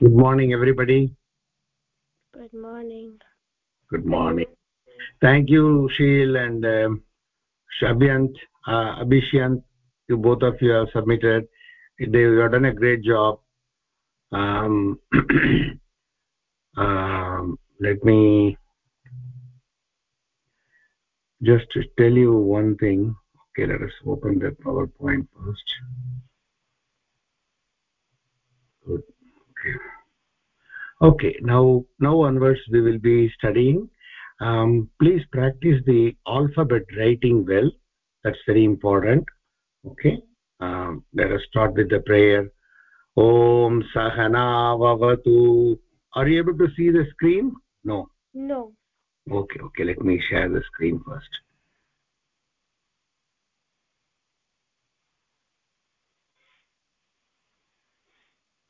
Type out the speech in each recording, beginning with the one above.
good morning everybody. Good morning. Good morning. Thank you sheel and um, shabhyant uh, abhishyant you both of you have submitted. They have done a great job. Um, um, let me just tell you one thing. Okay let us open the powerpoint first. Good okay now now onwards we will be studying. Um, please practice the alphabet writing well. That's very important. Okay um, let us start with the prayer. Om sahana vavatu are you able to see the screen? No? No. Okay okay let me share the screen first.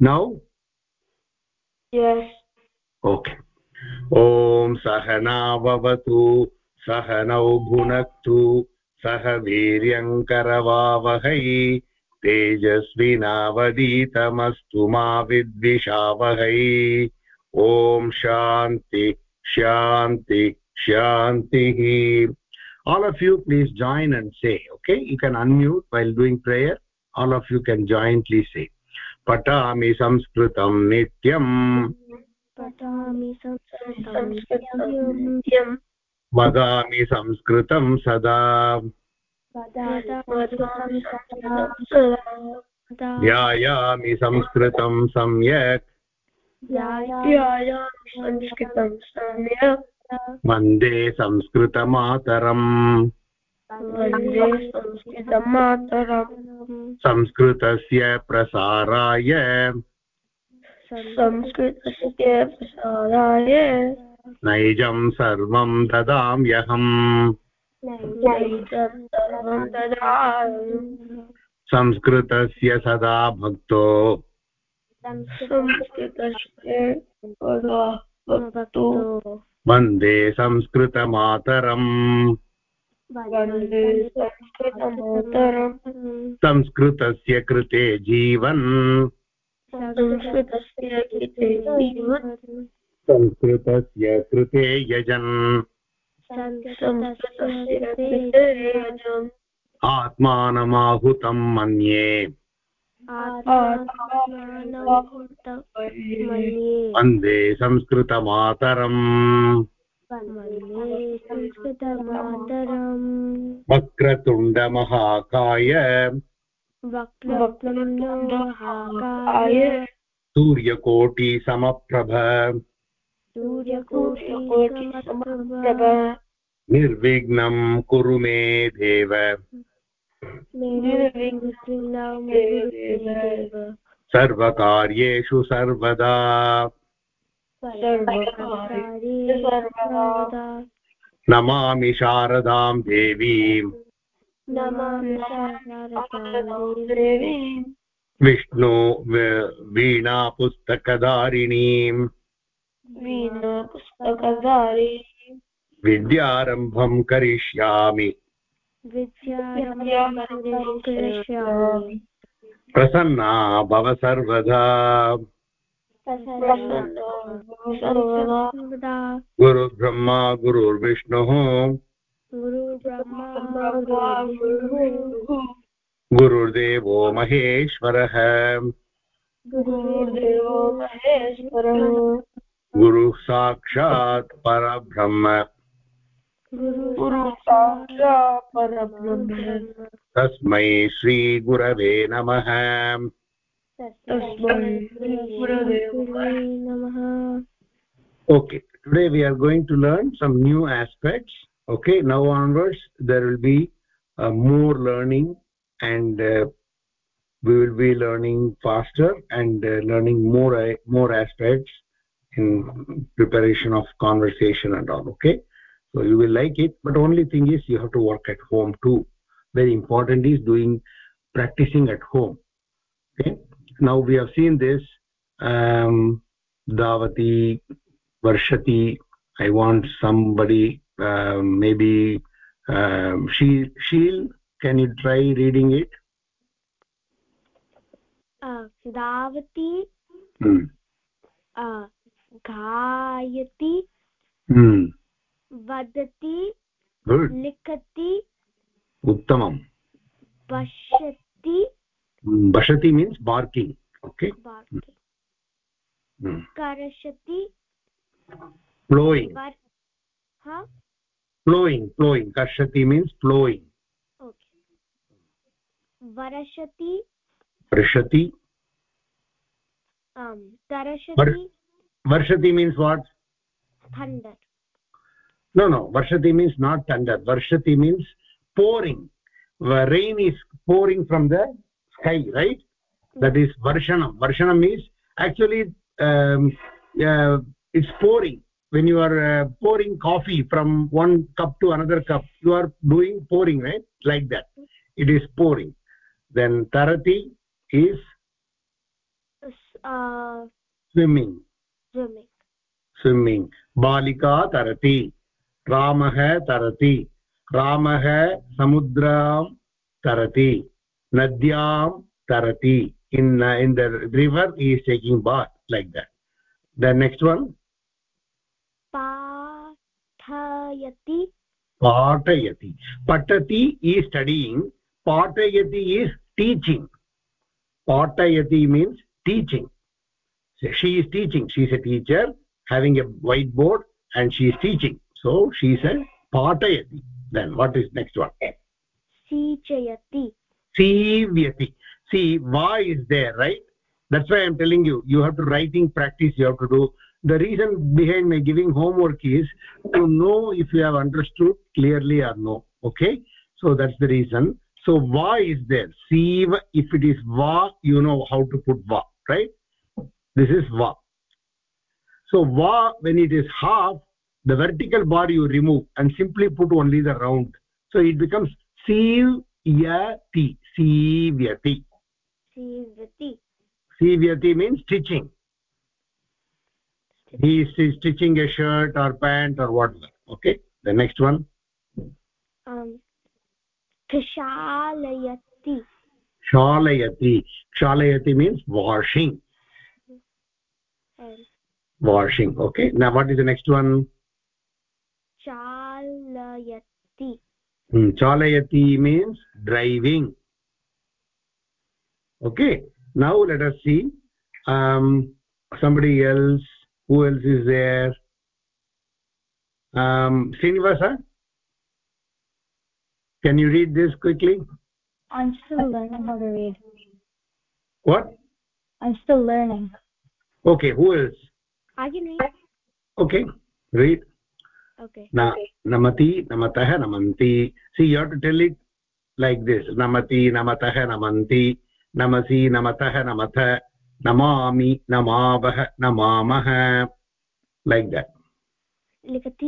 Now yes okay ॐ सहनाववतु सहनौ भुनक्तु सह वीर्यङ्करवावहै तेजस्विनावदीतमस्तु मा विद्विषावहै ॐ शान्ति शान्ति शान्तिः all of you please join and say okay you can unmute while doing prayer all of you can join please say पठामि संस्कृतं वदामि संस्कृतं सदा। ध्यायामि संस्कृतं सम्यक्। संस्कृतं सम्यक्। वंदे संस्कृतमातरम्। संस्कृतस्य प्रसाराय। संस्कृतस्य प्रसाराय। नैजं सर्वं ददाम्यहम् संस्कृतस्य सदा भक्तो। संस्कृतस्य वंदे संस्कृतमातरम्। संस्कृतस्य कृते जीवन्। संस्कृतस्य कृते जीवन्। संस्कृतस्य कृते यजन्। आत्मानमाहुतं मन्ये। वंदे संस्कृतमातरम्। वंदे संस्कृतमातरम् वक्रतुण्डमहाकाय वक्रतुण्डमहाकाय सूर्यकोटिसमप्रभ। सूर्यकोटिसमप्रभ। निर्विघ्नं कुरु मे देव। सर्वकार्येषु सर्वदा। नमामि शारदां देवीम् विष्णु वीणापुस्तकधारिणीम् वीणा पुस्तकधारी विद्यारम्भं करिष्यामि। प्रसन्ना भव सर्वदा। सर्वदा गुरुब्रह्मा गुरुर्विष्णुः। गुरुर्देवो महेश्वरः। गुरुः साक्षात् परब्रह्म। तस्मै श्रीगुरवे नमः। Okay today we are going to learn some new aspects. Okay now onwards there will be uh, more learning and uh, we will be learning faster and uh, learning more uh, more aspects in preparation of conversation and all okay? So you will like it but only thing is you have to work at home too. Very important is doing practicing at home okay now we have seen this um davati varshati i want somebody uh, maybe um, she she'll can you try reading it धावति hmm. गायति hmm. वदति good लिखति उत्तमम् पश्यति Hmm, bashati means barking okay वाक्य hmm. करशति flowing वर हा flowing flowing karshati means flowing okay वर्षति prashati um तरशति varshati means what thunder no no varshati means not thunder varshati means pouring rain is pouring from the sky right? That is varshanam varshanam means actually um, uh, it's pouring. When you are uh, pouring coffee from one cup to another cup you are doing pouring right? Like that. It is pouring. Then tarati is uh swimming. swimming. Swimming. Balika tarati ramah tarati ramah samudram tarati nadyam tarati. In uh, in the river he is taking bath like that. The next one. Pathayati. Patayati patati is studying. Patayati is teaching. Patayati means teaching. She is teaching. She is a teacher having a whiteboard and she is teaching. So she is a then what is next one? Sichayati sivyati see va is there right? That's why i'm telling you you have to writing practice you have to do. The reason behind my giving homework is to know if you have understood clearly or no okay? So that's the reason. So va is there? Siv if it is va you know how to put va right? This is va so va when it is half the vertical bar you remove and simply put only the round. So it becomes sivyati sivyati सीवति sivyati means stitching he is stitching a shirt or pant or whatever okay the next one um क्षालयति shalayati shalayati means washing and washing okay now what is the next one चालयति hmm. chalayati means driving. Okay. Now let us see um somebody else who else is there? Um srinivasa can you read this quickly? I'm still learning how to read. what? I'm still learning. okay who else? I can read. Okay read namati namatah namanti see you have to tell it like this namati namatah namanti namasi namatah namatha namami namavah namamah like that लिखत्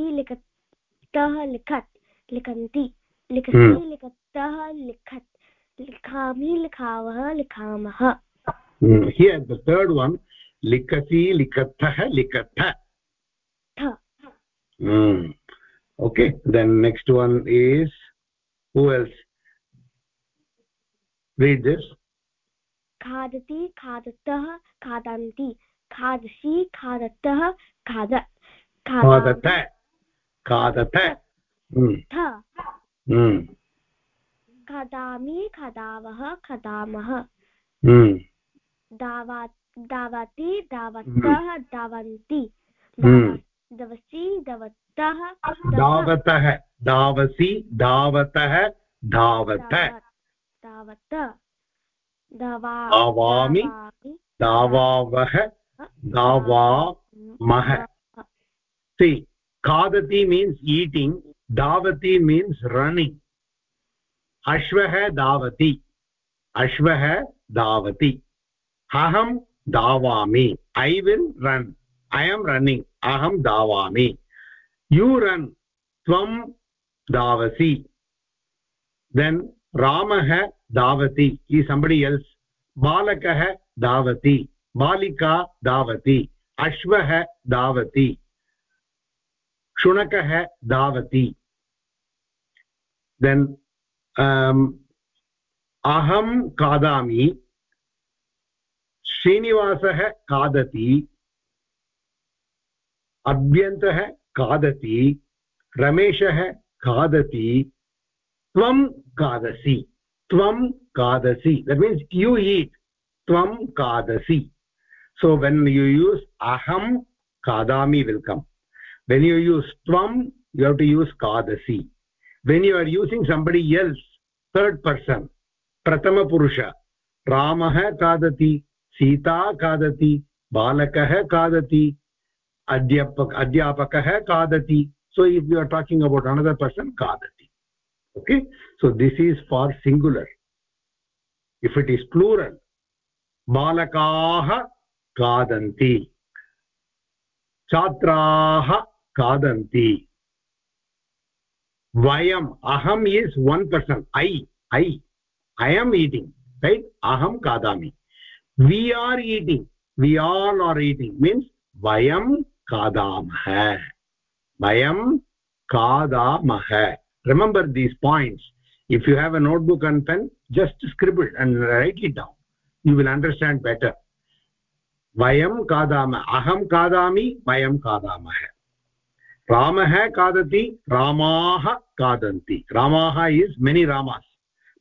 लिखन्ति लिखति Hmm. लिखतः लिखत् लिखामि लिखावः लिखामः Hmm. here the third one likasi likathah likatha ठ hmm. okay then next one is who else read this खादति खादतः खादन्ति खादसि खादतः खाद खादथ खादथ hmm. थ Hmm. खादामि खादावः खादामः Hmm. दावा दावति दावतः दावन्ति Hmm. धावसि धावतः धावतः धावसि धावतः धावत धावत धावामि धावावः धावामः खादति मीन्स् ईटिङ्ग् धावति मीन्स् रनिङ्ग् अश्वः अश्व अश्वः धावति अहं धावामि I will run I am running अहं धावामि यु रन् त्वं धावसि देन् रामः धावति हि सम्बडि एल्स् बालकः धावति बालिका धावति अश्वः धावति शुनकः धावति देन् um, अहं खादामि। श्रीनिवासः खादति। अभ्यन्तः रमेश रमेशः खादति, त्वं खादसि त्वं खादसि दट् मीन्स् यू ईट् त्वं खादसि. सो वेन् यु यूस् अहं खादामि विल्कम् वेन् यु यूस् त्वं you have to use खादसि when you are using somebody third person person प्रथमपुरुष रामः खादति सीता खादति बालकः खादति अध्यापक, अध्यापकः खादति। So, if you are talking about another person, खादति। Okay? So, this is for singular. If it is plural, बालकाः खादन्ति। छात्राः खादन्ति। वयम्, अहम् is one person I I I am eating right अहं खादामि। We are eating we all are eating means वयं खादामः वयं खादामः remember these points if you have a notebook and pen just scribble and write it down you will understand better वयं खादामः अहं खादामि वयं खादामः रामः खादति रामाः खादन्ति रामाः इस् मेनि रामास्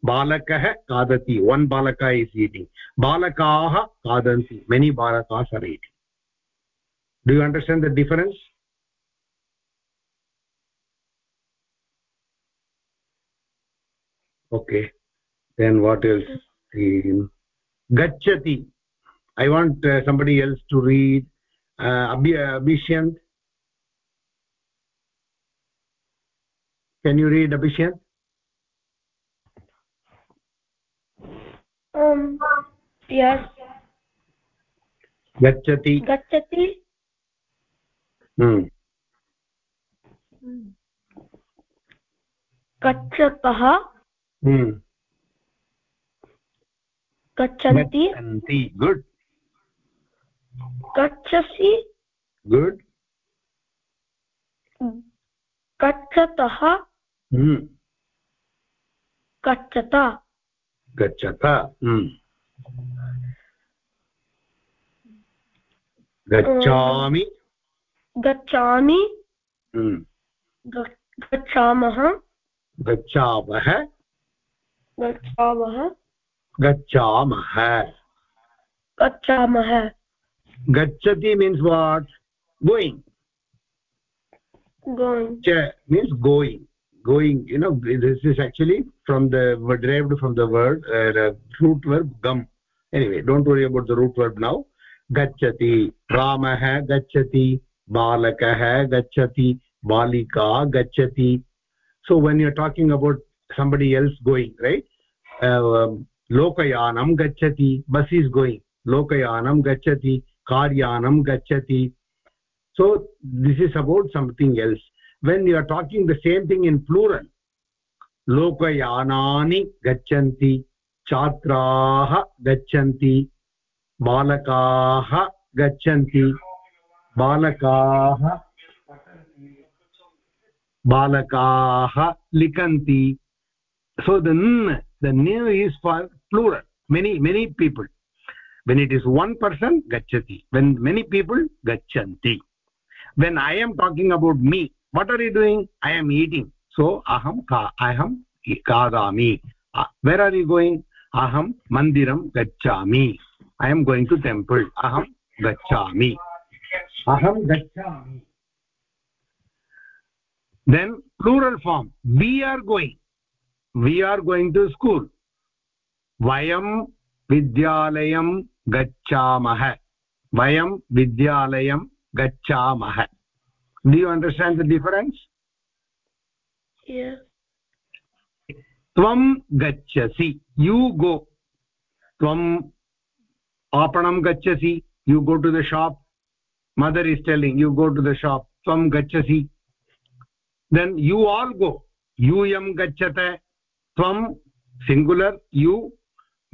बालकः खादति वन् बालक इस् ईटिङ्ग् बालकाः खादन्ति many बालकास् are eating do you understand the difference? Okay. Then what else? Gachati i want uh, somebody else to read uh, abhishant can you read abhishant um yes. Gachati gachati hmm. गच्छतः hmm. गच्छन्ति गच्छन्ति good गच्छसि good गच्छतः hmm. गच्छत गच्छत। Hmm. गच्छामि गच्छामि hmm. गच्छामः गच्छामः गच्छामः गच्छामः gachati means what going going Ch means going going you know this is actually from the derived from the word uh, root verb gam anyway don't worry about the root verb now gachati ramah gachati balakah gachati balika gachati so when you're talking about somebody else going right uh, लोकयानं गच्छति बस् is going लोकयानं गच्छति कार्यानं गच्छति so this is about something else when you are talking the same thing in plural लोकयानानि गच्छन्ति छात्राः गच्छन्ति बालकाः गच्छन्ति बालकाः बालकाः so the new is for plural many many people when it is one गच्छति वेन् मेनी पीपल गच्छन्ति when I am talking about me what are you doing I am eating so अहं अहं खादामि वेर् आर् यु गोयिङ्ग् अहं मन्दिरं गच्छामि I am going to temple अहं गच्छामि अहं गच्छामि। Then plural form we are going we are going to school वयं विद्यालयं गच्छामः वयं विद्यालयं गच्छामः do you understand the difference त्वं गच्छसि यु गो त्वम् आपणं गच्छसि you go to the shop mother is telling you go to the shop त्वं गच्छसि then you all go यूयं गच्छत त्वं singular you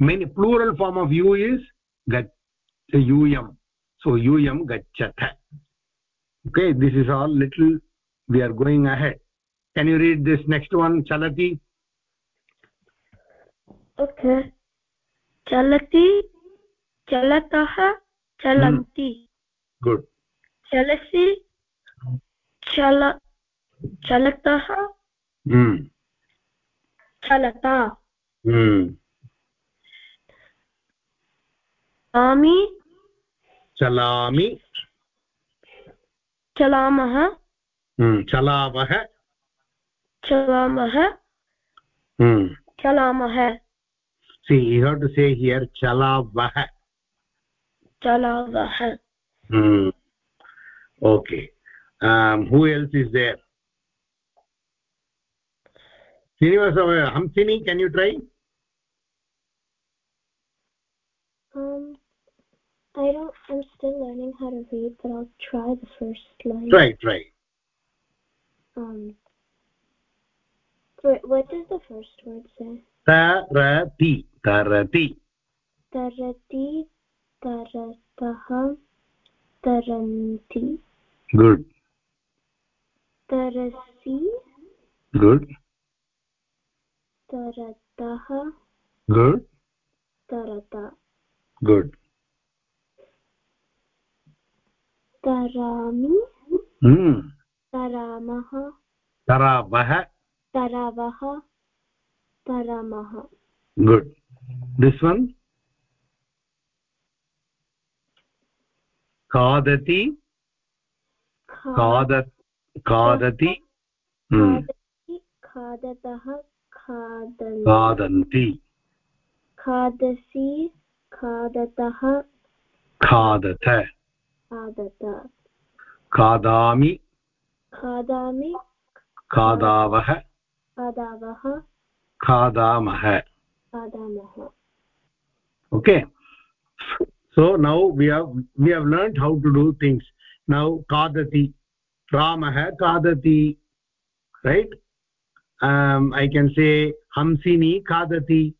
many plural form of you is gat yuyam so yuyam gachat okay this is all little we are going ahead can you read this next one chalati okay chalati chalatah chalanti hmm. good chalasi चल चलतः hmm. चलता Hmm. आमि चलामि चलामः hmm. चलावः चलामः hmm. चलामः see you have to say here chalavah चलावः hmm. Okay um, who else is there Srinivasa Hamsini can you try Um, I don't. I'm still learning how to read, but I'll try the first line. try try Um. Wait, what does the first word say? tarati tarati Tarati, taratah, taranti, good tarasi, good taratah, good tarata, good tarami, hmm taramah, taravah taravah, taramah. good this one खादति खादत् खादति? hmm. खादति खादतः खादन्। खादन्ति। खादसि खादतः। खादत। खादत। खादामि। खादामि। खादावः। खादावः। खादामः। खादामः। Okay. So now we have we have learned how to do things. Now kadati. Ramah kadati. Right? Um i can say hamsini kadati.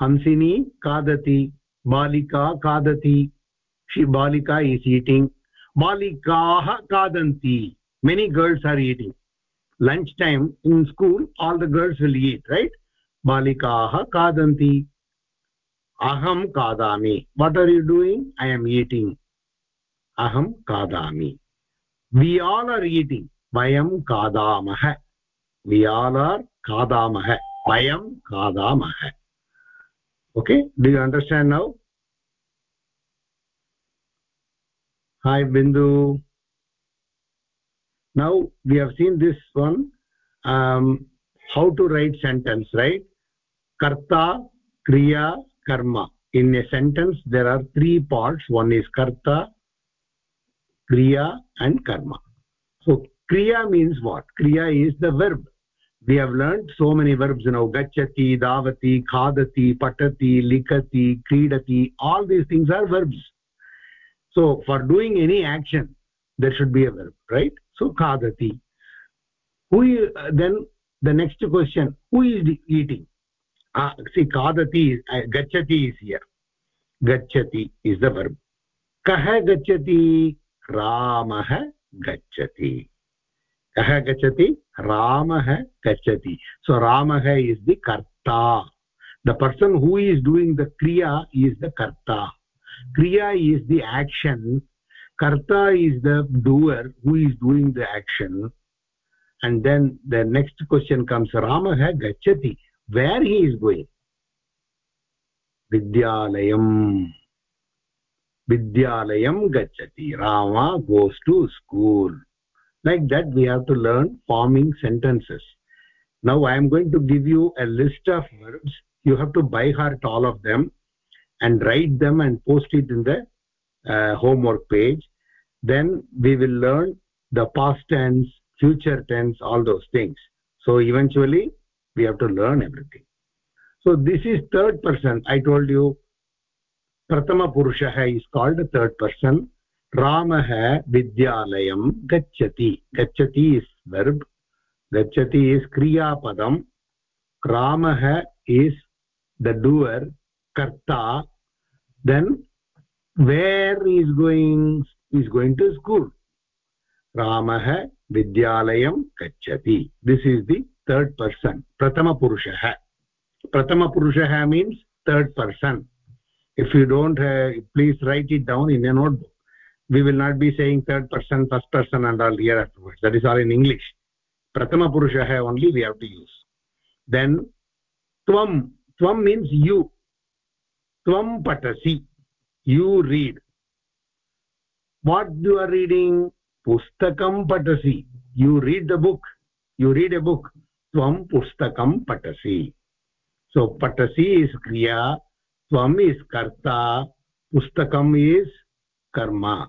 Hamsini kadati. Balika kadati. She balika is eating. Balikaah kadanti. Many girls are eating. Lunch time in school all the girls will eat right? Balikaah kadanti. Aham kadami. What are you doing? I am eating अहं खादामि वि all are eating वयं खादामः वि all आर् खादामः वयं खादामः okay do now high बिंदु now we have seen this one how to write sentence right कर्ता क्रिया कर्म in a sentence there are three parts one is कर्ता kriya and karma so kriya means what kriya is the verb we have learned so many verbs now gachati davati khadati patati likati kridati all these things are verbs so for doing any action there should be a verb right so khadati who uh, then the next question who is eating uh, see kadati is, uh, gachati is here gachati is the verb kah gachati रामः गच्छति। कः गच्छति? रामः गच्छति। सो रामः is the कर्ता। The person who is doing the क्रिया is the कर्ता। क्रिया इस् दि आक्षन् कर्ता is the doer who is doing the action and then the next question comes rama hai gachati where he is going? Vidyalayam vidyalayam gachati rama goes to school. Like that we have to learn forming sentences. Now i am going to give you a list of verbs you have to by heart all of them and write them and post it in the uh, homework page. Then we will learn the past tense future tense all those things. So eventually we have to learn everything. So this is third person. I told you prathama purushah is called third person ramah vidyalayam gachati gachati is verb gachati is kriya padam ramah is the doer karta then where is going is going to school ramah vidyalayam gachati this is the third person prathama purushah prathama if you don't uh, please write it down in a notebook. We will not be saying third person first person and all here afterwards. That is all in english. Prathama purushah only we have to use. Then tvam. Tvam means you. Tvam patasi. You read. What you are reading? Pustakam patasi. You read the book. You read a book. Tvam pustakam patasi. So patasi is kriya स्वम् is कर्ता पुस्तकम् is कर्म।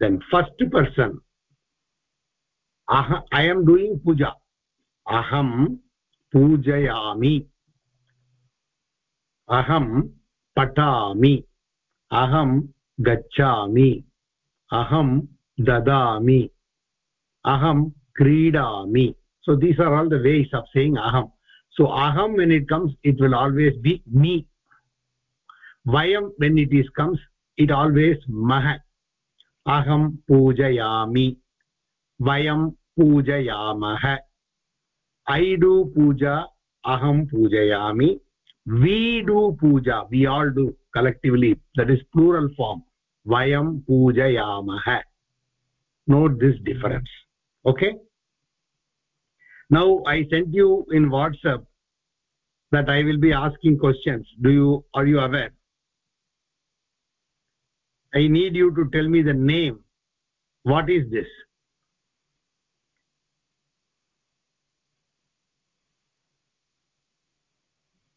Then first person uh I am doing puja. अहं पूजयामि। अहं पठामि। अहं गच्छामि। अहं ददामि। अहं क्रीडामि। So these are all the ways of saying अहं। So aham when it comes it will always be me vayam when it is comes it always mah aham पूजयामि vayam पूजयामः i do puja aham pujayami we do puja we all do collectively that is plural form vayam pujayamah note this difference okay now i sent you in whatsapp that i will be asking questions. Do you are you aware? I need you to tell me the name. What is this?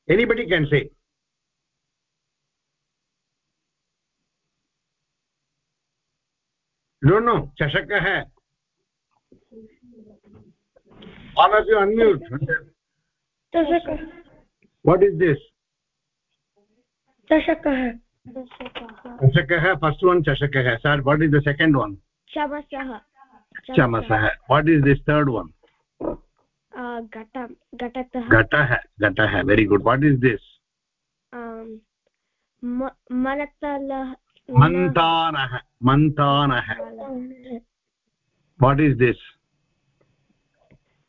Anybody can say. Don't know. Chashaka all of you unmute what is this? dashakah dashakah first one chashakah sir what is the second one? chamasah chamasah what is this third one? uh Gata gatatah Gata hai. very good. What is this? um manatalah mantanah mantanah what is this?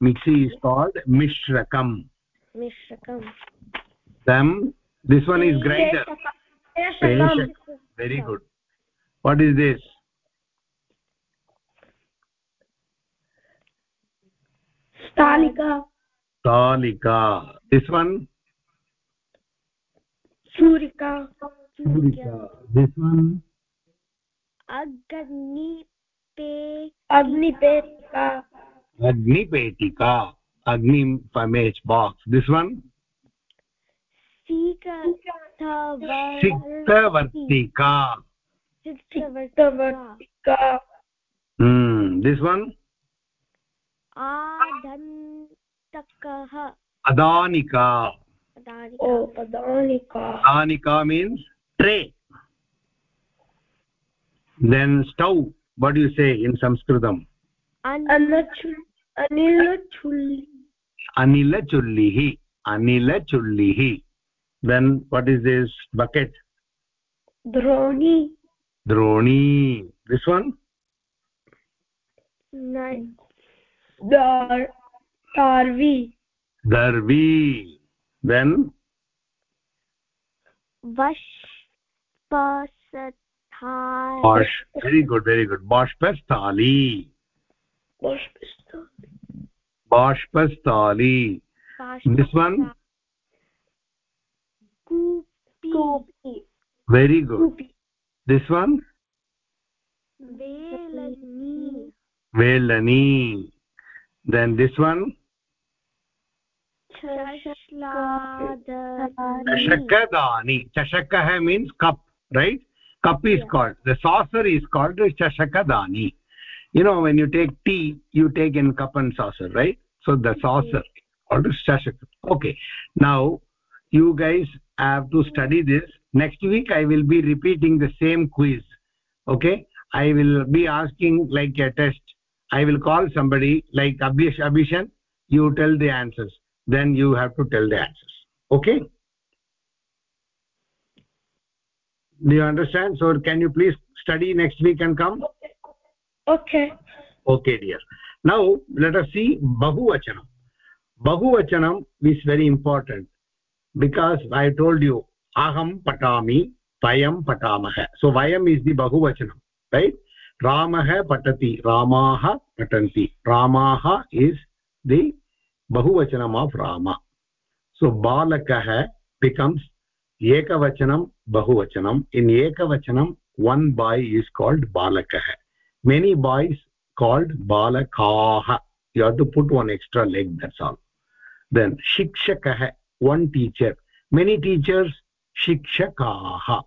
mixi is called mishrakam मिश्रकं then this one is grinder Peshak. very good what is this स्थालिका talika this one छूरिका Churika. this one अग्निपे अग्निपेटिका agni petika agni match box this one siktavartika सिक्तवर्तिका hmm this one आदन्तकः adanika ओ पदानिका adanika means tray then stove what do you say in sanskritam अन्नचु अनिलचुल्लिः अनिलचुल्लिः then what is this bucket द्रोणी द्रोणी दिस् वन् दर्वी दर्वी देन् बाष्पस्थाली बाष्पस्थाली bashpastali this one कूपी very good this one वेलनी velani then this one chashakadani chashakah means cup right cup is Yeah. called the saucer is called chashakadani you know when you take tea you take in cup and saucer right? So the saucer called chashak okay. Now you guys have to study this. Next week i will be repeating the same quiz. Okay? I will be asking like a test. I will call somebody like abhish abhishan you tell the answers. Then you have to tell the answers. Okay? Do you understand? So can you please study next week and come? Okay okay okay dear now let us see bahuvachanam bahuvachanam is very important because i told you aham patami vayam patamah so vayam is the bahuvachanam right ramah patati ramaah patanti ramaah is the bahuvachanam of rama so balakah becomes ekavachanam bahuvachanam in ekavachanam one boy is called balakah many boys called balakaah you have to put one extra leg that's all. Then shikshakah one teacher. Many teachers shikshakaah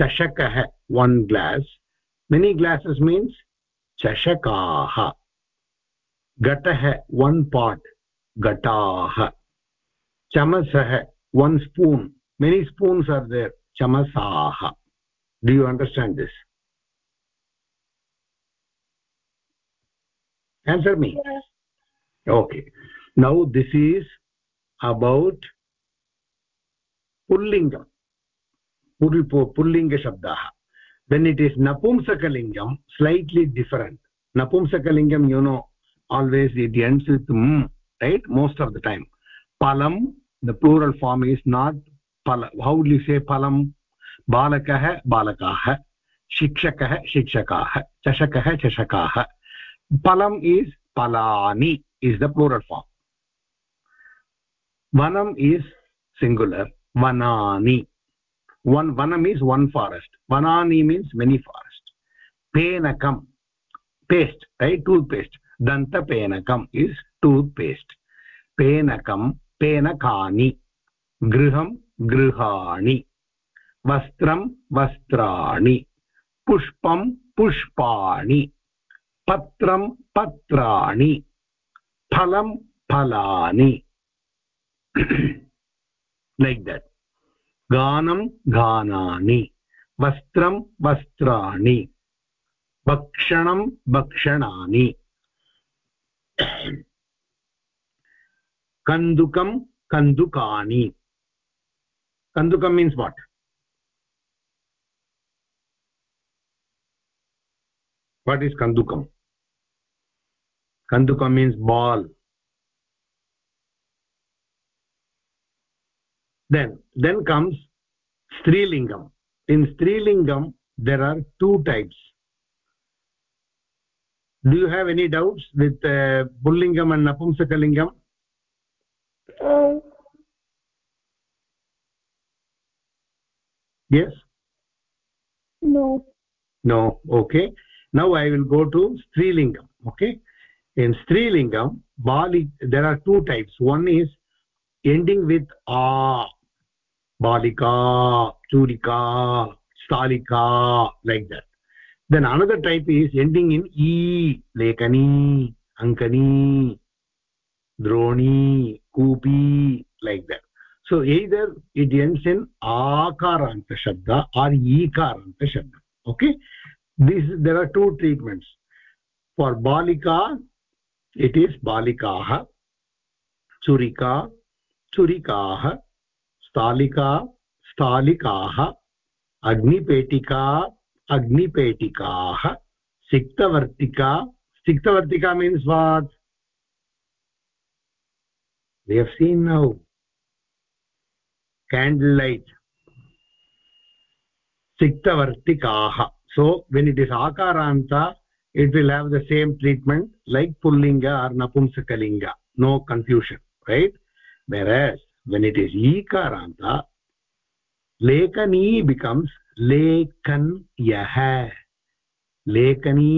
chashakah one glass. Many glasses means chashakaah gatah one pot. Gataah chamasah one spoon. Many spoons are there. Chamasaah do you understand this answer me yes. okay now this is about pullingam pullinga shabdah when it is napumsakalingam slightly different napumsakalingam you know always it ends with m right most of the time palam the plural form is not pala how would you say palam balakah balakaah shikshakah shikshakaah chashakah chashakaah palam is palani is the plural form. Vanam is singular vanani. One vanam is one forest. Vanani means many forest. Penakam paste right? Toothpaste. Danta penakam is toothpaste. Penakam penakani. Griham grihani. Vastram vastrani. Pushpam pushpani patram patrani phalam phalani like that गानं गानानि वस्त्रं वस्त्राणि भक्षणं भक्षणानि कन्दुकं कन्दुकानि कन्दुकं means what what is kandukam kandukam means ball. Then then comes strilingam. In strilingam there are two types. Do you have any doubts with uh, pullingam and napumsakalingam um, yes? No. No? Okay. Now i will go to strilingam. Okay in strilingam bali there are two types. One is ending with a balika churika stalika like that. Then another type is ending in e lekani ankani droni kupi like that. So either it ends in akaranta shabda or ekaranta shabda. Okay? This there are two treatments. For balika it is बालिका चुरीका चुरीका स्थालिका स्थालिकाः अग्निपेटिका अग्निपेटिकाः सिक्तवर्तिका सिक्तवर्तिका means what seen now candle light सिक्तवर्तिकाः so when it is आकारान्ता it will have the same treatment like pullinga or napumsakalinga no confusion right whereas when it is ikaranta lekani becomes lekan yah lekani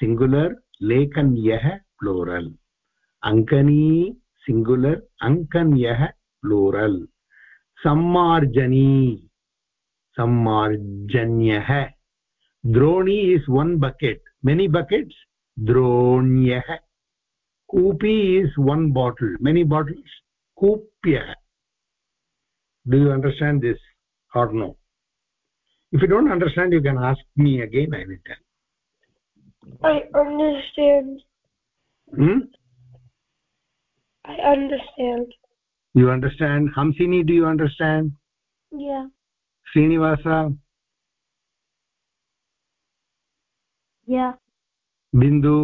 singular lekan yah plural ankani singular ankan yah plural sammarjani sammarjanyah droni is one bucket many buckets? Dronyah kupi is one bottle. Many bottles? Kupyah do you understand this or no? If you don't understand you can ask me again i will tell. I understand. hmm? I understand. you understand? Hamsini do you understand? Yeah. srinivasa Yeah. bindu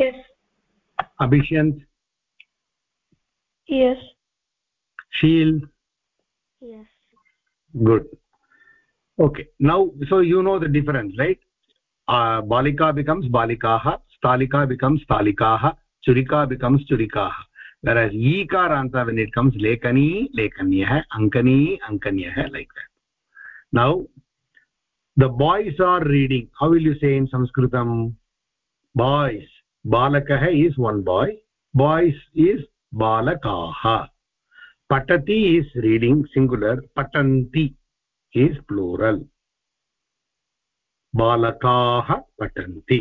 Yes. abhishant Yes. sheel Yes. good okay now so you know the difference right uh, balika becomes balikaah stalika becomes stalikaah churika becomes churikaah whereas ikaranta when it comes lekani lekanyah ankani ankanyah like that now the boys are reading how will you say in sanskritam boys balakah is one boy boys is balakaah patati is reading singular patanti is plural balakaah patanti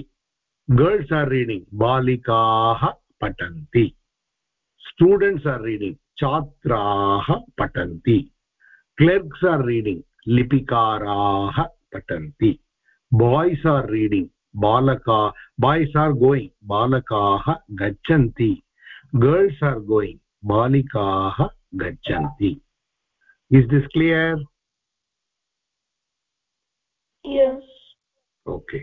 girls are reading balikaah patanti students are reading chatraah patanti clerks are reading lipikaraah पठन्ति। Boys are reading बालका boys are going बालकाः गच्छन्ति। Girls are going बालिकाः गच्छन्ति। Is this clear okay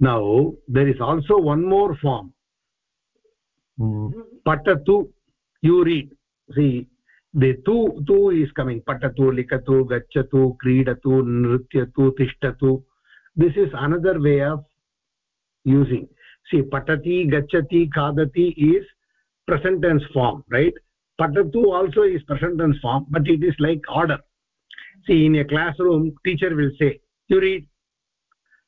now there is also one more form पठतु you read see the tu tu is coming patatu likatu gachatu kridatu nrityatu tishtatu this is another way of using. See patati gachati khadati is present tense form right? patatu also is present tense form but it is like order. See in a classroom teacher will say you read.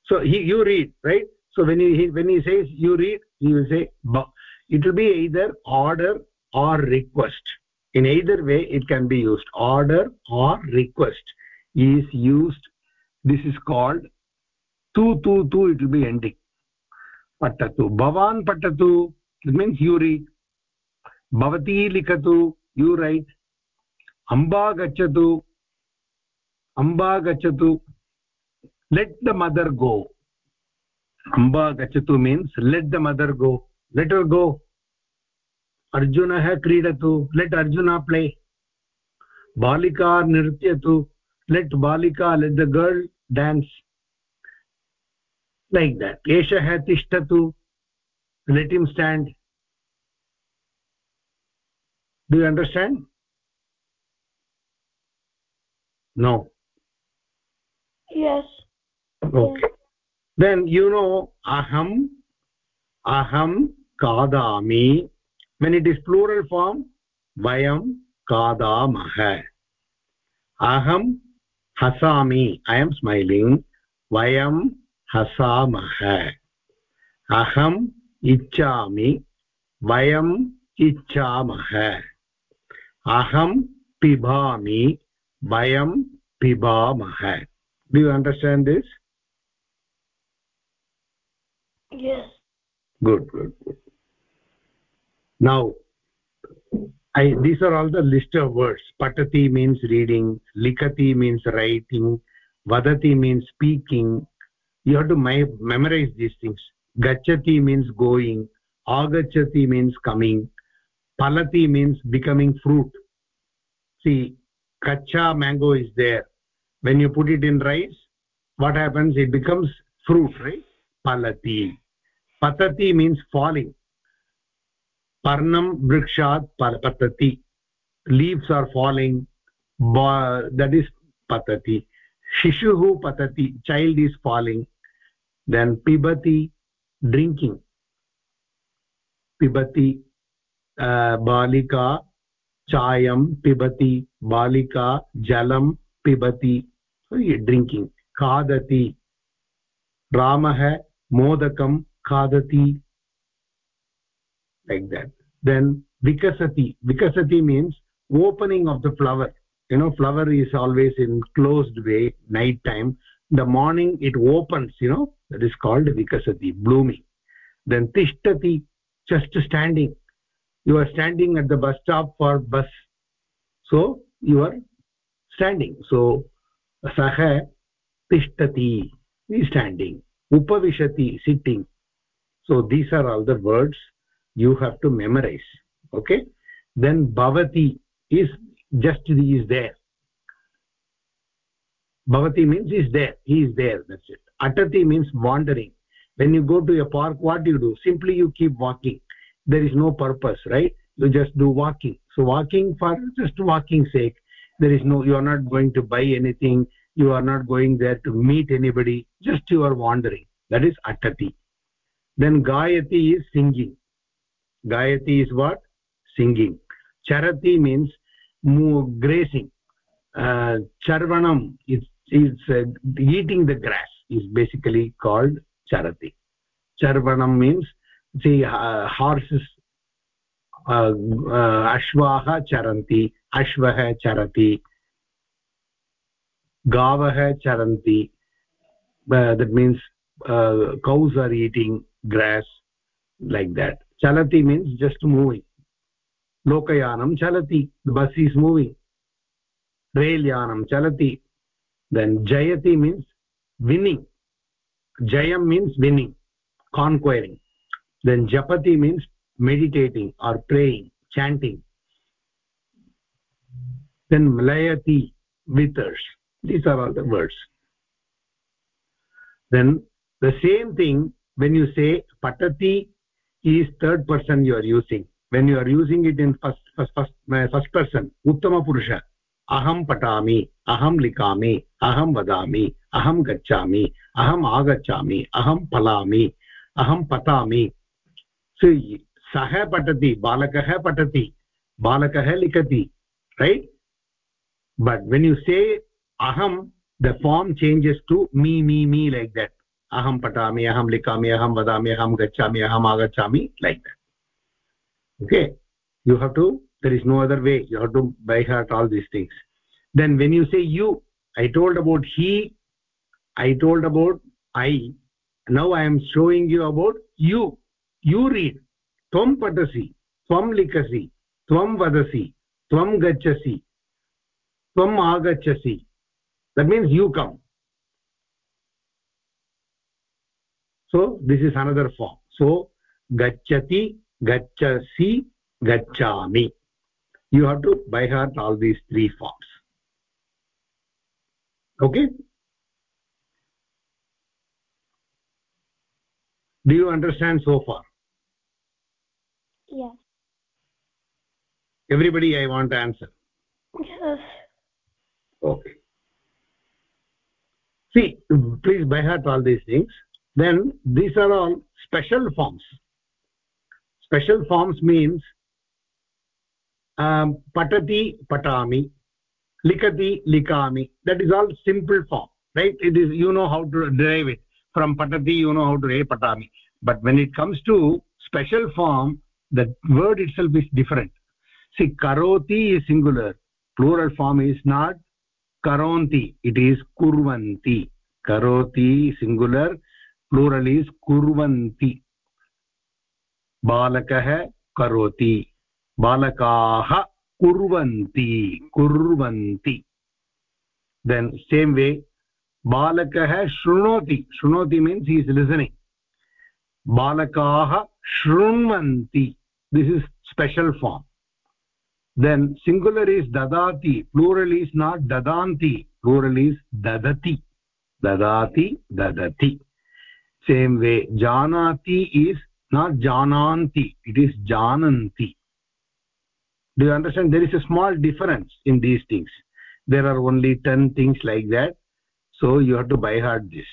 So he you read right? So when he, he when he says you read he will say it will be either order or request in either way it can be used. Order or request is used. This is called tu tu tu it will be ending. Patatu. Bhavan patatu it means you read. Bhavati likatu you write. Amba gachatu amba gachatu. Let the mother go. Amba gachatu means let the mother go. Let her go Arjun क्रीडतु let Arjun play बालिका नृत्यतु let बालिका let the girl dance like that एषः तिष्ठतु let him stand do you understand no okay then you know अहम् अहम खादामि when it is plural form vayam kadamah aham hasami i am smiling vayam hasamah aham vayam ichchamah aham pibami vayam pibamah do you understand this Yes. good good good now i these are all the list of words. Patati means reading likati means writing vadati means speaking. You have to memorize these things. Gachati means going agachati means coming palati means becoming fruit. See kacha mango is there. When you put it in rice what happens? It becomes fruit right? Palati. Patati means falling पर्णं वृक्षात् पतति leaves are falling that is पतति शिशुः पतति child is falling then पिबति drinking पिबति बालिका चायं पिबति बालिका जलं पिबति ड्रिङ्किङ्ग् खादति रामः मोदकं खादति like that. Then vikasati. Vikasati means opening of the flower. You know flower is always in closed way night time. The morning it opens you know that is called vikasati blooming. Then tishtati just standing. You are standing at the bus stop for bus. So you are standing. So sah tishtati is standing. Upavishati sitting. So these are all the words you have to memorize okay? Then bhavati is just is there. Bhavati means is there he is there that's it. Atati means wandering. When you go to a park what do you do? Simply you keep walking. There is no purpose right? You just do walking. So walking for just walking sake there is no you are not going to buy anything you are not going there to meet anybody just you are wandering. That is atati. Then gayati is singing gayati is what? Singing. Charati means grazing. Uh, charvanam is uh, eating the grass is basically called charati. Charvanam means see uh, horses uh, uh, ashvaha charanti ashvah charati gavah charanti uh, that means uh, cows are eating grass like that chalati means just moving lokayanam chalati the bus is moving rail yanam chalati then jayati means winning jayam means winning conquering then japati means meditating or praying chanting then mlayati withers these are all the words then the same thing when you say patati is third person you are using when you are using it in first first first, first person uttama purusha aham patami aham likami aham vadami aham gacchami aham agacchami aham palami aham patami so सः पठति बालकः पठति बालकः लिखति right but when you say aham the form changes to me me me like that अहं पठामि, अहं लिखामि, अहं वदामि, अहं गच्छामि, अहम् आगच्छामि like okay you have to there is no other way you have to by heart all these things then when you say you I told about he I told about I now I am showing you about you you read त्वं पठसि, त्वं लिखसि, त्वं वदसि, त्वं गच्छसि, त्वम् आगच्छसि. That means you come so this is another form. So gacchati gacchasi gacchami you have to by heart all these three forms. Okay? Do you understand so far? Yes. Everybody i want to answer. Yes. Okay. See please by heart all these things then these are all special forms. Special forms means um, patati patami likati likami. That is all simple form right? It is you know how to derive it. From patati you know how to derive patami. But when it comes to special form the word itself is different. See karoti is singular. Plural form is not karonti. It is kurvanti. Karoti singular plural is कुर्वन्ति बालकः करोति। बालकाः कुर्वन्ति कुर्वन्ति। Then same वे बालकः शृणोति। शृणोति means he is listening बालकाः शृण्वन्ति। This is special form then singular is ददाति। प्लूरल् इस् नाट् ददान्ति। प्लूरल् इस् ददति। ददाति, ददति। Same way janati is not jananti it is jananti do you understand there is a small difference in these things there are only 10 things like that so you have to by heart this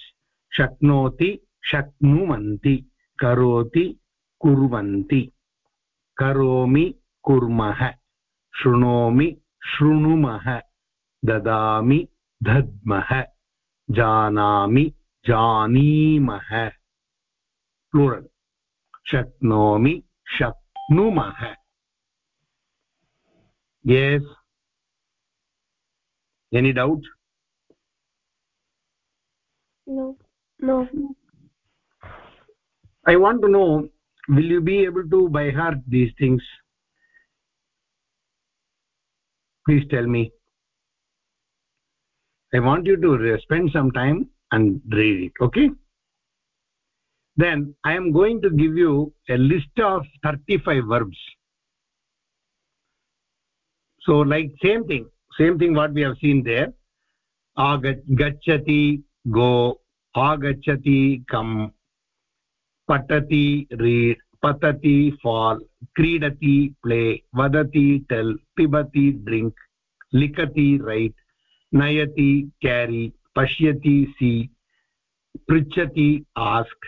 shaknoti shaknumanti karoti kurvanti karomi kurmah shrunomi shrunumah dadami dadmah janami janimah plural shaknomi shaknumah yes any doubt no no i want to know will you be able to by heart these things please tell me i want you to spend some time and read it okay then i am going to give you a list of 35 verbs so like same thing same thing what we have seen there agachati go agachati come patati read patati fall क्रीडति play वदति tell पिबति drink लिखति right नयति केरि पश्यति see, पृच्छति, ask,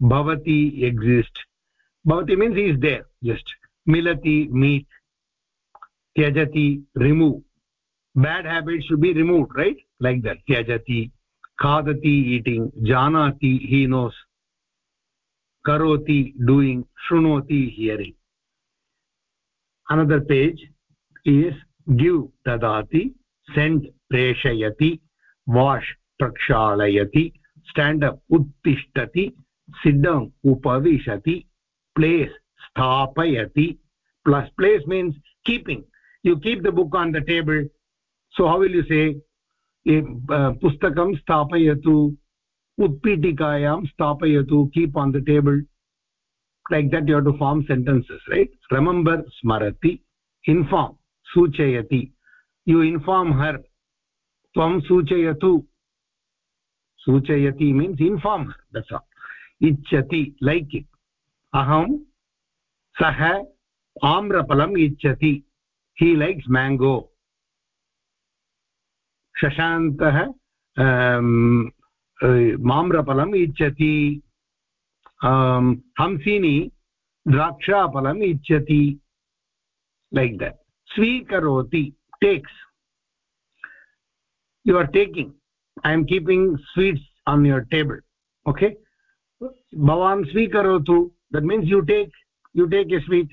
भवति exist भवति मीन्स् ईस् देर् जस्ट् मिलति मीट् त्यजति remove bad habit should be remove right like the त्यजति खादति ईटिङ्ग् जानाति ही नोस् करोति डूयिङ्ग् शृणोति hearing another page is give ददाति सेण्ड् प्रेषयति वाश् प्रक्षालयति स्टाण्डप् उत्तिष्ठति सिद्धम् उपविशति प्लेस् स्थापयति plus place means keeping you keep the book on the table so how will you say पुस्तकं स्थापयतु उत्पीटिकायां स्थापयतु keep on the table like that you her to form sentences right remember स्मरति inform सूचयति you inform हर् त्वं सूचयतु। सूचयति means inform दश इच्छति लैक् इट् अहं सः आम्रफलम् इच्छति। हि लैक्स् म्याङ्गो शशान्तः माम्रफलम् इच्छति। um, हंसिनी द्राक्षाफलम् इच्छति। लैक् like स्वीकरोति takes you are taking. I am keeping sweets on your table. Okay? bhavan swikarotu that means you take you take a sweet.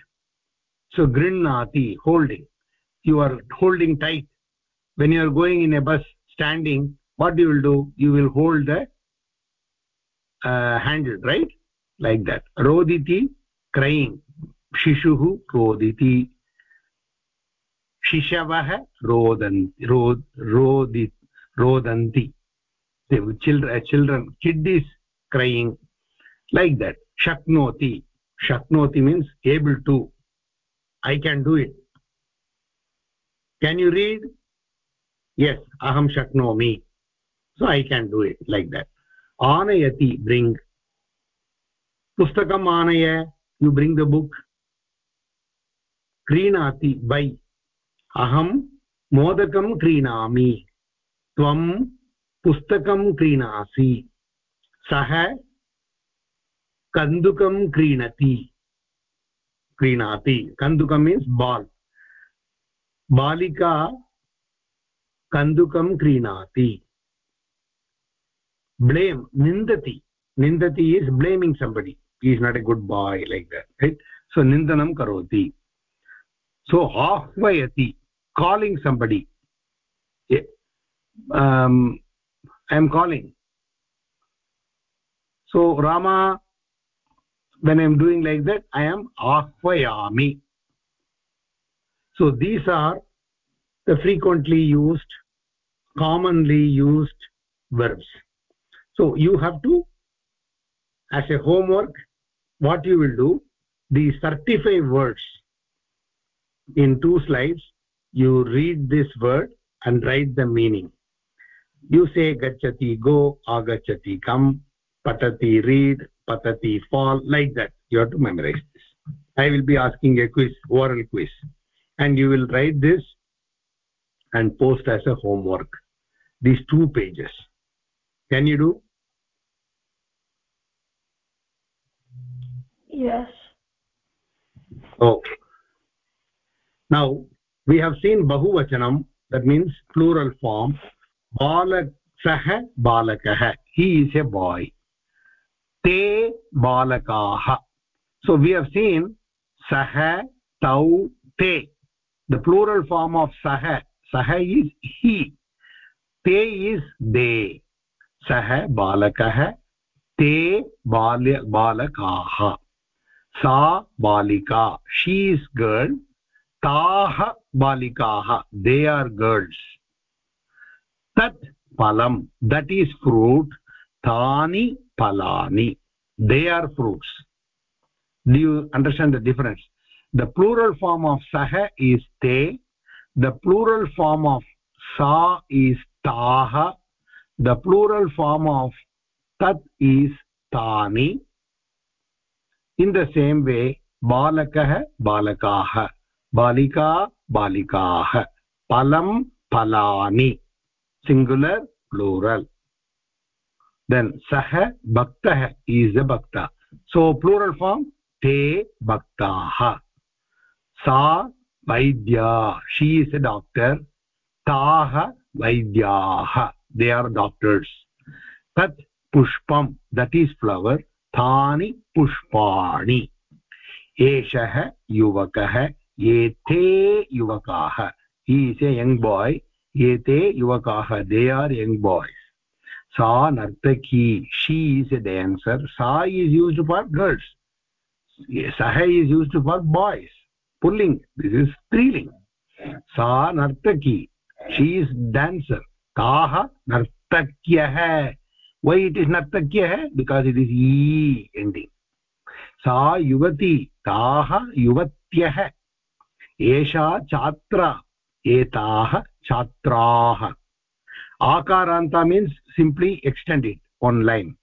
So grinnati holding. You are holding tight. When you are going in a bus standing what you will do? You will hold the uh, handle right? Like that. Roditi crying. Shishuh roditi. Shishavah rodanti rod rodit rodanti the children children kid is crying like that shaknoti shaknoti means able to i can do it can you read yes aham shaknomi so i can do it like that anayati bring pustakam anaya you bring the book क्रीणाति बै अहं मोदकं क्रीणामि त्वं पुस्तकं क्रीणासि। सः कन्दुकं क्रीणति। क्रीणाति। कन्दुकं means बाल्। बालिका कन्दुकं क्रीणाति। ब्लेम्, निन्दति। निन्दति is blaming somebody is not a good boy like that so निन्दनं करोति। सो आह्वयति calling somebody um i am calling. So rama when i am doing like that i am ahvayami so these are the frequently used commonly used verbs. So you have to as a homework what you will do the 35 words in two slides you read this word and write the meaning you say gachati go agachati come patati read patati fall like that. You have to memorize this. I will be asking a quiz oral quiz. And you will write this and post as a homework. These two pages. Can you do? Yes. Okay. Now we have seen bahuvachanam. That means plural form balak sah balakah he is a boy te balakaah so we have seen sah tau te the plural form of sah sah is he te is they sah balakah te balya balakaah सा बालिका she is girl ताः बालिकाः they are girls tat palam that is fruit tani palani they are fruits. Do you understand the difference? The plural form of saha is te the plural form of sa is taha the plural form of tat is tani in the same way balaka balakaah balika balika balikaah palam palani singular plural then sah bhaktah is a bhakta so plural form te bhaktaah sa vaidya she is a doctor taah vaidyaah they are doctors tat pushpam that is flower tani pushpani एषः युवकः एते युवकाः he is a young boy एते युवकाः दे आर् young boys सा नर्तकी she is a dancer सा is used for girls सः इस् यूस्ड् फार् बाय्स् पुल्लिङ्ग् दिस् इस् स्त्रीलिङ्ग् सा नर्तकी शी इस् डेन्सर् ताः नर्तक्यः? वै इट् इस् नर्तक्यः? Because it is E ending सा युवती, ताः युवत्यः. एषा छात्रा, एताः छात्राः। आकारान्ता means simply extend it on line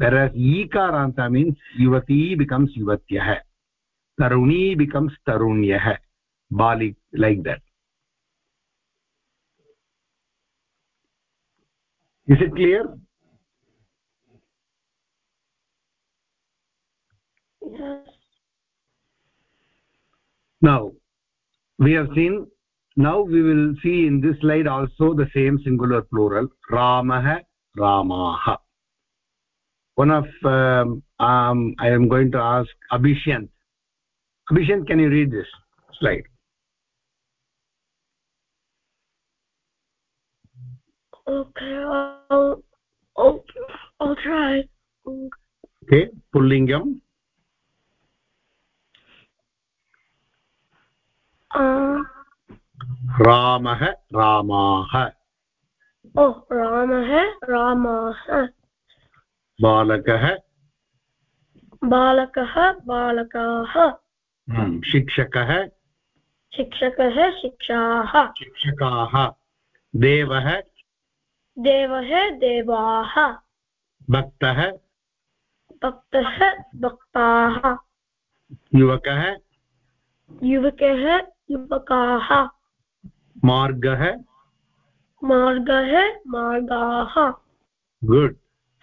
whereas ईकारान्ता मीन्स् युवती बिकम्स् युवत्यः तरुणी बिकम्स् तरुण्यः बालि like that is it clear? Yes. Now we have seen now we will see in this slide also the same singular plural ramah ramaah one of um, um, i am going to ask abhishant abhishant can you read this slide? Okay i'll i'll, I'll try. Okay pullingam uh रामः रामाः। oh ramah ramah बालकः? बालकः बालकाः। शिक्षकः? शिक्षकः शिक्षाः। शिक्षकाः। देवः? देवः देवाः। भक्तः? भक्तः भक्ताः। युवकः? युवकः युवकाः। मार्गः? मार्गः मार्गाः। गुड्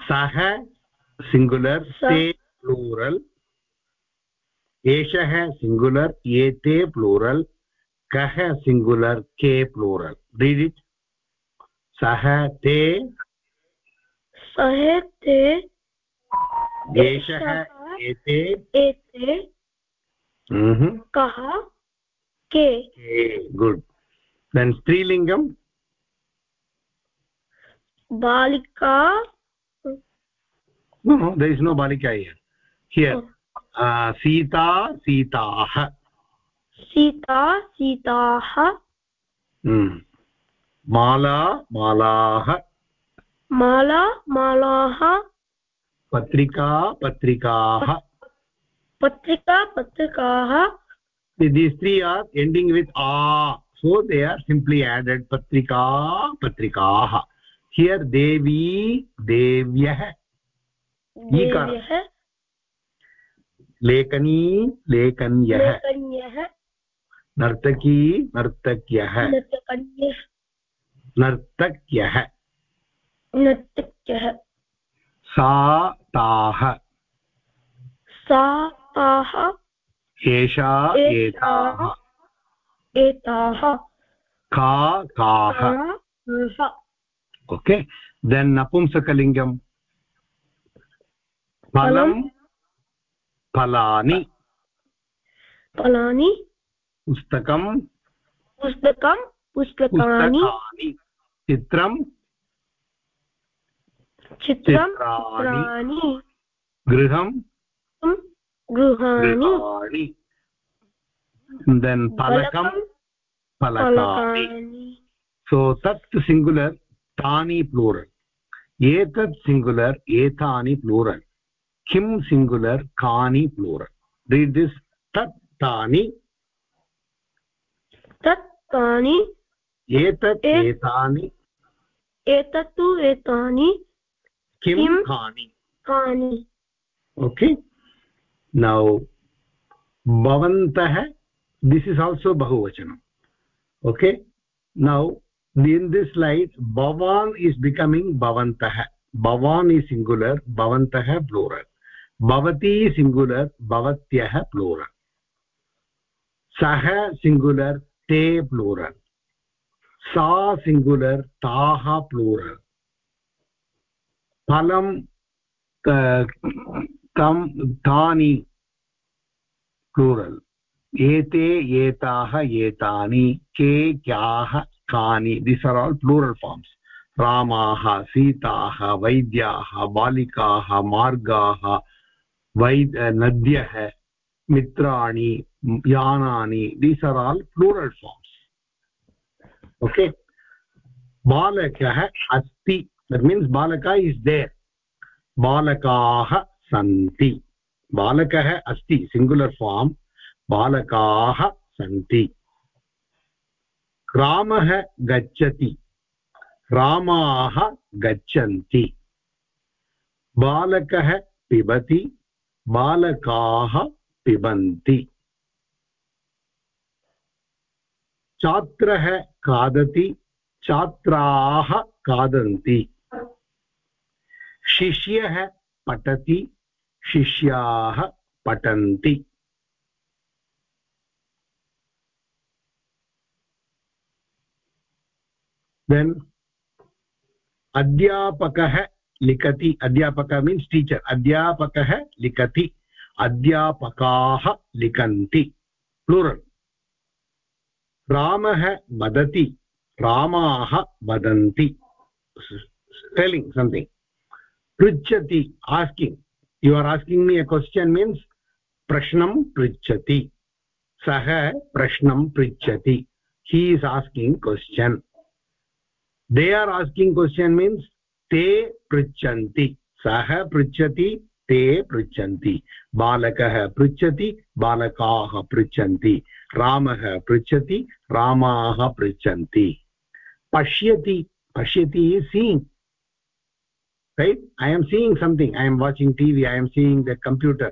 सः सिङ्गुलर् ते प्लूरल् एषः सिङ्गुलर् एते प्लूरल् कः सिङ्गुलर् के प्लूरल् रीड् इट् सः ते। सः ते। एषः एते एते कः के। के। गुड् देन् स्त्रीलिङ्गम् बालिका no no there is no balika here here Oh. uh, sita sitaah Sita सीताः hmm. माला मालाः माला मालाः पत्रिका पत्रिकाः पत्रिका पत्रिकाः these three are ending with a so they are simply added patrika patrikaah here devi devyah। देव्यः lekani lekanyah नर्तकी नर्तक्यः नर्तक्यः नर्तक्यः सा ताः सा ताः एषा एताः एताः। का काः ओके देन् नपुंसकलिङ्गम्। फलं फलानि। फलानि। पुस्तकं पुस्तकं पुस्तकानि। चित्रं चित्रं चित्राणि। गृहं गृहाणि। देन् फलकं फलकानि फलकानि सो तत् सिङ्गुलर् तानि प्लूरल् एतत् सिङ्गुलर् एतानि kim singular kani plural read this tat tani tat tani etat etani etattu etani kim Kim? kani kani okay now bhavantah this is also bahuvachanam okay now in this slide bhavan is becoming bhavantah bhavan is singular bhavantah plural bhavati singular bhavatyah plural sah singular te plural sa singular taah plural phalam tam tani plural एते एताः एतानि, के क्याः कानि। These are all plural forms रामाः, सीताः, वैद्याः, बालिकाः, मार्गाः वै नद्यः, मित्राणि, यानानि। These are all plural forms okay बालकः अस्ति। दट् मीन्स् बालका इस् देर् बालकाः सन्ति। बालकः अस्ति। सिङ्गुलर् फार्म् बालकाः सन्ति। रामः गच्छति, रामाः गच्छन्ति। बालकः पिबति, बालकाः पिबन्ति। छात्रः खादति, छात्राः खादन्ति। शिष्यः पठति, शिष्याः पठन्ति। देन् अध्यापकः लिखति अध्यापकः मीन्स् टीचर् अध्यापकः लिखति अध्यापकाः लिखन्ति प्लूरल् रामः वदति रामाः वदन्ति टेलिङ्ग् सम्थिङ्ग् पृच्छति asking you are asking me a question means प्रश्नं पृच्छति सः प्रश्नं पृच्छति he is asking question. They are asking question means te pruchanti sah pruchati te pruchanti balakah pruchati balakaah pruchanti ramah pruchati ramaah pruchanti pashyati pashyati is seeing. Right? I am seeing something. I am watching tv i am seeing the computer.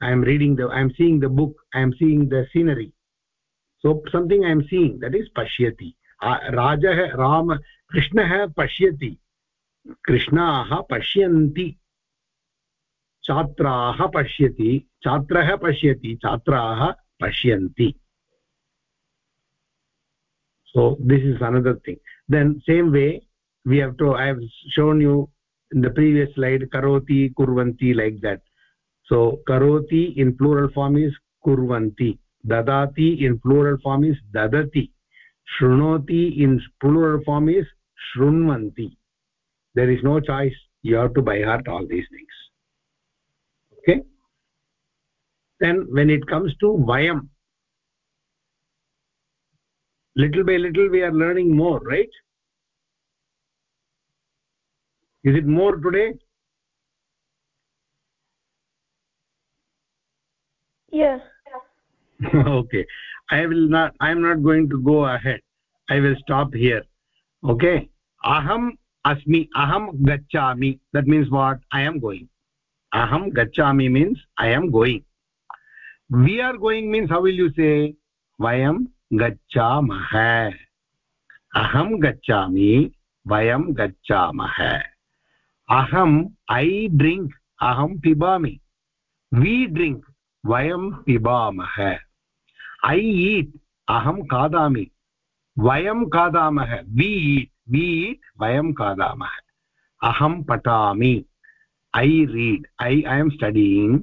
I am reading the i am seeing the book. I am seeing the scenery. So something i am seeing. That is pashyati राजः राम कृष्णः पश्यति। कृष्णाः पश्यन्ति। छात्राः पश्यति। छात्रः पश्यति। छात्राः पश्यन्ति। So this is another thing then same way we have to I have shown you in the previous slide करोति कुर्वन्ति लैक् देट् सो करोति इन् प्लूरल् फार्म् इस् कुर्वन्ति ददाति इन् प्लूरल् फार्म् इस् ददति shrunoti in plural form is shrunvanti there is no choice. You have to by heart all these things. Okay? Then when it comes to vayam little by little we are learning more right? Is it more today? Yeah. Okay i will not i am not going to go ahead i will stop here okay aham asmi aham gachami that means what i am going aham gachami means i am going we are going means how will you say vayam gachamah aham gachami vayam gachamah aham i drink aham pibami we drink vayam pibamah I eat अहं खादामि वयं खादामः वि eat वि eat वयं खादामः अहं पठामि I read I I am studying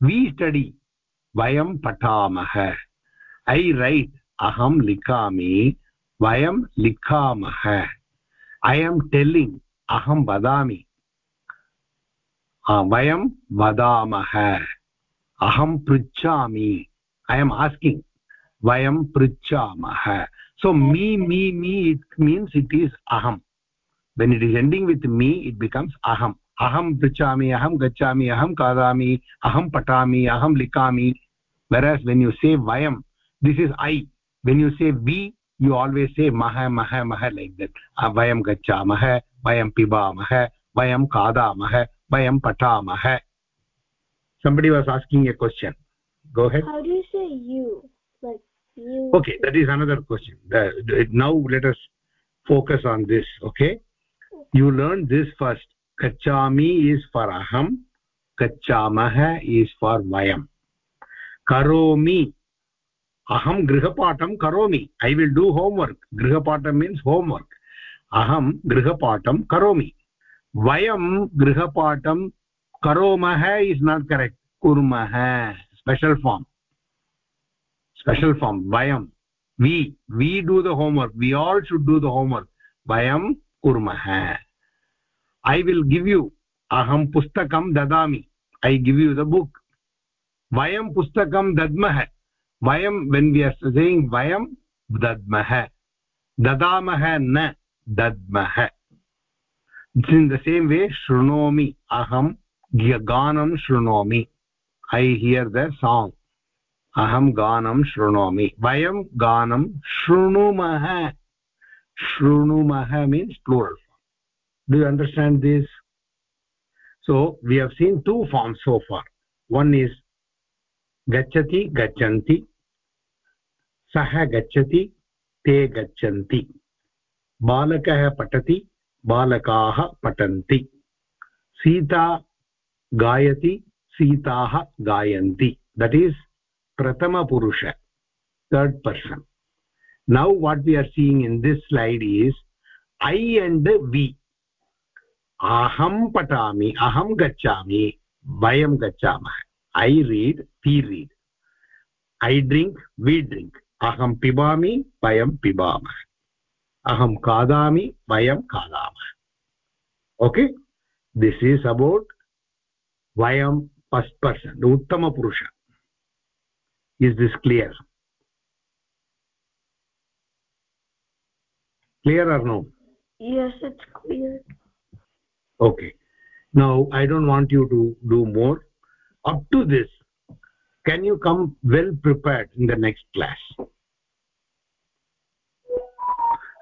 we study वयं पठामः ऐ रैट् अहं लिखामि वयं लिखामः ऐ एम् टेल्लिङ्ग् अहं वदामि वयं वदामः अहं पृच्छामि I am asking vayam pruchamah so me me me it means it is aham when it is ending with me it becomes aham aham prichami aham gachami aham kadami aham patami aham likami whereas when you say vayam this is i when you say we you always say maha maha maha like that vayam gachamah vayam pibamah vayam kadamah vayam patamah somebody was asking a question go ahead how do you say you okay that is another question the, now let us focus on this okay you learn this first kachami is for aham kachamah is for vayam karomi aham grihapatam karomi i will do homework grihapatam means homework aham grihapatam karomi vayam grihapatam karomah is not correct kurmah special form special form vayam we we do the homework we all should do the homework vayam kurmah i will give you aham pustakam dadami i give you the book vayam pustakam dadmah vayam when we are saying vayam dadmah dadamah na dadmah it's in the same way shrunomi aham ganam shrunomi i hear the song अहं गानं शृणोमि। वयं गानं शृणुमः। शृणुमः means plural form do you understand this so we have seen two form so far one is गच्छति, गच्छन्ति। सः गच्छति, ते गच्छन्ति। बालकः पठति, बालकाः पठन्ति। सीता गायति, सीताः गायन्ति। दट् इस् प्रथमपुरुष now what we are seeing in this slide is i and we aham patami aham gachami vayam gachamah i read we read i drink we drink aham pibami vayam pibamah aham kadami vayam kadamah okay this is about vayam first person the uttama purusha is this clear? Clear or no? Yes it's clear. Okay. Now i don't want you to do more. Up to this can you come well prepared in the next class?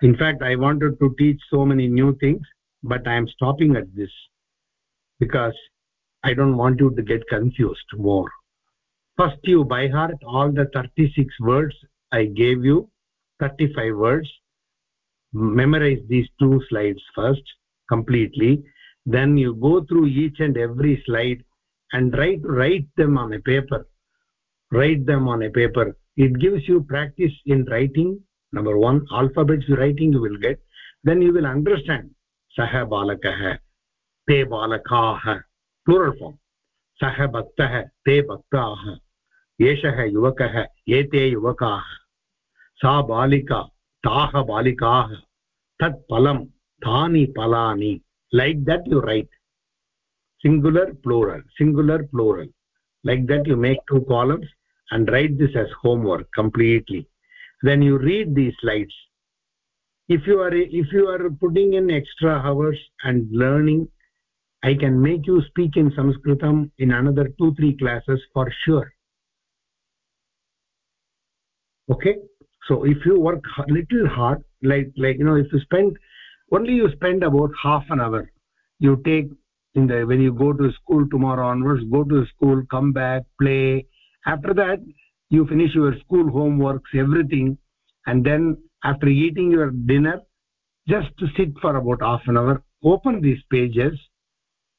In fact i wanted to teach so many new things but i am stopping at this because i don't want you to get confused more first you by heart all the 36 words i gave you 35 words. Memorize these two slides first completely. Then you go through each and every slide and write write them on a paper. Write them on a paper. It gives you practice in writing. Number 1 alphabets writing you will get. Then you will understand. Sah balakah te balakaah plural form. Sah bhaktah te bhaktaah एषः युवकः एते युवकाः सा बालिका ताः बालिकाः तत् फलं तानि फलानि like that you write singular plural singular plural like that you make two columns and write this as homework completely then you read these slides if you are if you are putting in extra hours and learning i can make you speak in sanskritam in another 2 3 classes for sure okay? So if you work little hard like like you know if you spend only you spend about half an hour you take in the when you go to school tomorrow onwards go to school come back play. After that you finish your school homeworks everything and then after eating your dinner just to sit for about half an hour open these pages.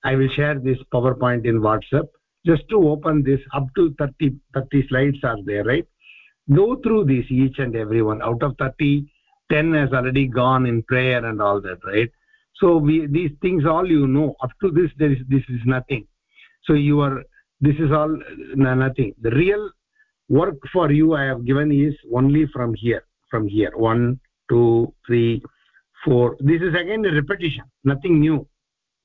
I will share this powerpoint in whatsapp. Just to open this up to 30 30 slides are there right go through these each and every one. Out of 30 10 has already gone in prayer and all that right? So we these things all you know. Up to this there is this is nothing. So you are this is all uh, nothing. The real work for you i have given is only from here from here. One two three four. This is again a repetition nothing new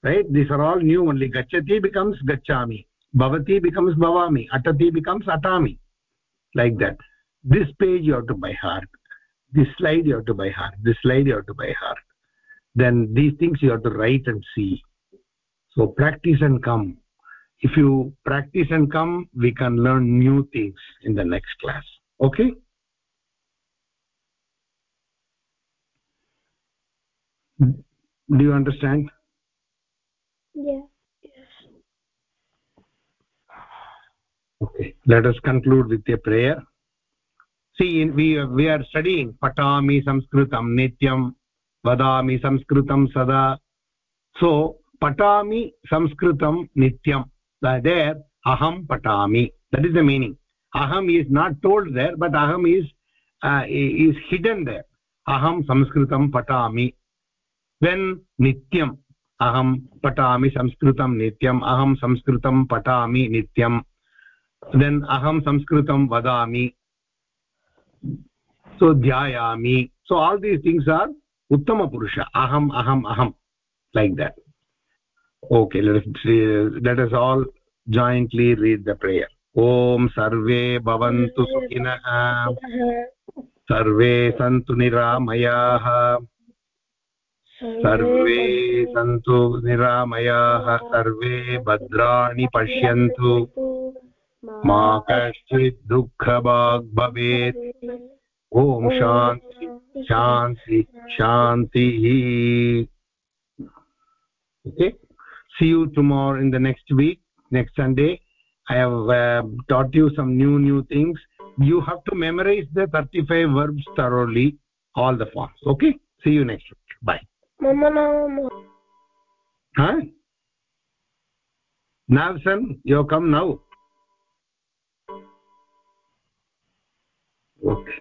right? These are all new only. Gachati becomes gachami bhavati becomes bhavami. Atati becomes atami. Like that this page you have to by heart this slide you have to by heart this slide you have to by heart then these things you have to write and see. So practice and come. If you practice and come we can learn new things in the next class. Okay? Do you understand? Yeah. Yes. Okay. Let us conclude with a prayer see we we are studying patami sanskritam nityam vadami sanskritam sada. So patami sanskritam nityam. There aham patami. That is the meaning. Aham is not told there but aham is uh, is hidden there. Aham sanskritam patami. When nityam. Aham patami sanskritam nityam. Aham sanskritam patami nityam. Then aham sanskritam vadami so ध्यायामि so all these things are उत्तमपुरुष। अहम् अहम् अहं like that okay let us all jointly read the prayer ॐ सर्वे भवन्तु सुखिनः। सर्वे सन्तु निरामयाः। सर्वे सन्तु निरामयाः। सर्वे भद्राणि पश्यन्तु। मा कश्चित् दुःखभाग् ॐ शान्ति शान्ति शान्तिः okay see you tomorrow in the next week next sunday i have uh, taught you some new new things you have to memorize the 35 verbs thoroughly all the forms okay see you next week bye mama mama huh navsan you come now okay